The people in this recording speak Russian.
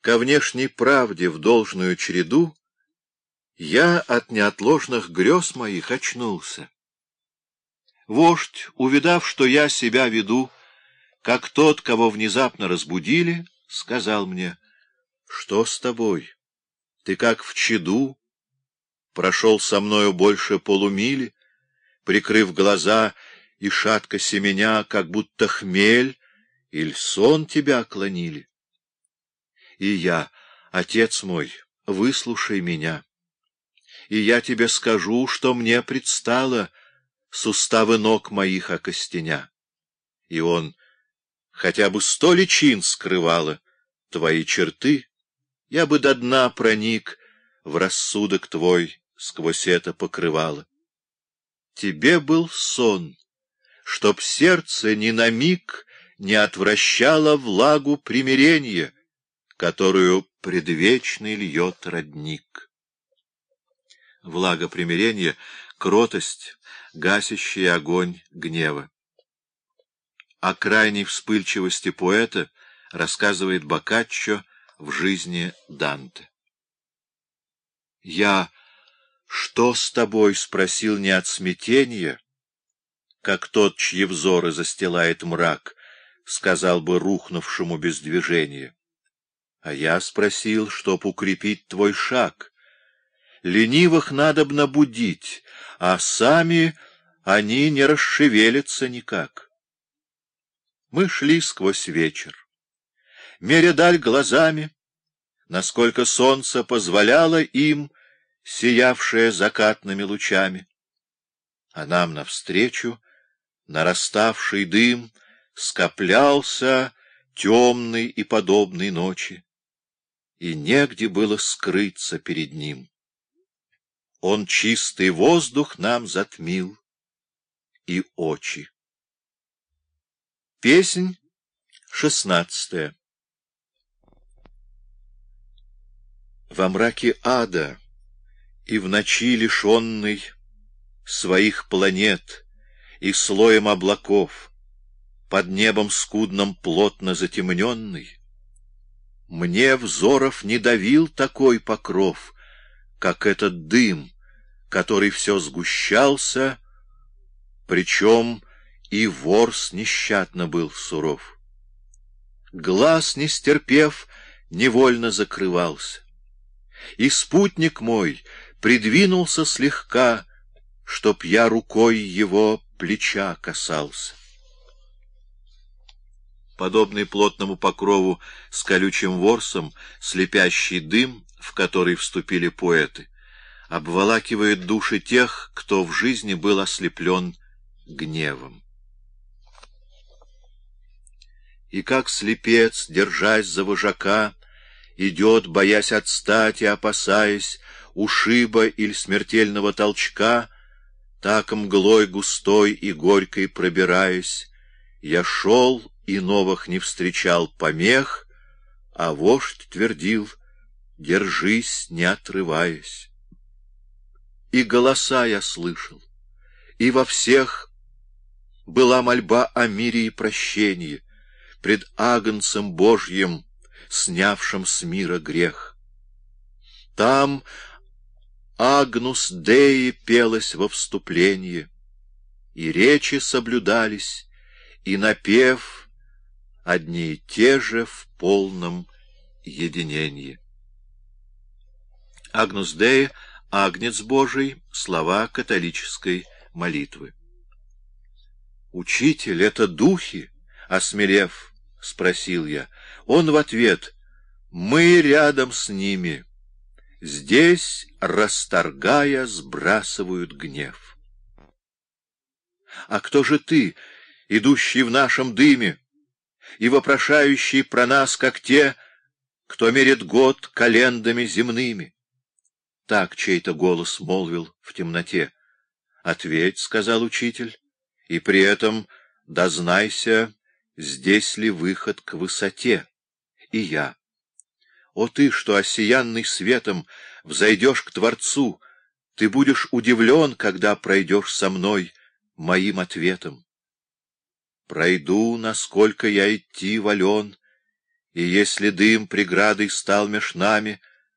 ко внешней правде в должную череду, я от неотложных грез моих очнулся. Вождь, увидав, что я себя веду, как тот, кого внезапно разбудили, сказал мне, «Что с тобой? Ты как в чаду, прошел со мною больше полумили, прикрыв глаза и шатко семеня, как будто хмель или сон тебя клонили. И я, отец мой, выслушай меня, и я тебе скажу, что мне предстало суставы ног моих окостеня. И он хотя бы сто личин скрывала твои черты, я бы до дна проник в рассудок твой сквозь это покрывало. Тебе был сон, чтоб сердце ни на миг не отвращало влагу примирения, которую предвечный льет родник. Влага примирения — кротость, гасящий огонь гнева. О крайней вспыльчивости поэта рассказывает Боккаччо в жизни Данте. «Я что с тобой?» — спросил не от смятения, как тот, чьи взоры застилает мрак, сказал бы рухнувшему без движения. А я спросил, чтоб укрепить твой шаг. Ленивых надобно будить, а сами они не расшевелятся никак. Мы шли сквозь вечер. Меря даль глазами, насколько солнце позволяло им, сиявшее закатными лучами. А нам навстречу нараставший дым скоплялся темный и подобной ночи, и негде было скрыться перед ним. Он чистый воздух нам затмил и очи. Песнь шестнадцатая Во мраке ада и в ночи лишенной своих планет и слоем облаков, под небом скудным плотно затемненный, мне взоров не давил такой покров, как этот дым, который все сгущался, причем и ворс нещадно был суров. Глаз, не стерпев, невольно закрывался. И спутник мой придвинулся слегка, чтоб я рукой его плеча касался. Подобный плотному покрову с колючим ворсом, слепящий дым, в который вступили поэты, обволакивает души тех, кто в жизни был ослеплен гневом. И как слепец, держась за вожака, идет, боясь отстать и опасаясь ушиба или смертельного толчка, так мглой густой и горькой пробираясь, я шел и новых не встречал помех, а вождь твердил «Держись, не отрываясь». И голоса я слышал, и во всех была мольба о мире и прощении, пред Агнцем Божьим, снявшим с мира грех. Там Агнус Деи пелось во вступлении, и речи соблюдались, и напев одни и те же в полном единении. Агнус Деи — Агнец Божий, слова католической молитвы. Учитель — это духи, осмелев, — спросил я. Он в ответ — мы рядом с ними. Здесь, расторгая, сбрасывают гнев. А кто же ты, идущий в нашем дыме, и вопрошающий про нас, как те, кто мерит год календами земными? Так чей-то голос молвил в темноте. «Ответь», — сказал учитель, — «и при этом дознайся, здесь ли выход к высоте? И я. О ты, что осиянный светом взойдешь к Творцу, ты будешь удивлен, когда пройдешь со мной моим ответом. Пройду, насколько я идти волен, И если дым преградой стал меж нами,